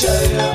chandakazvarirwa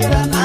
Yeah.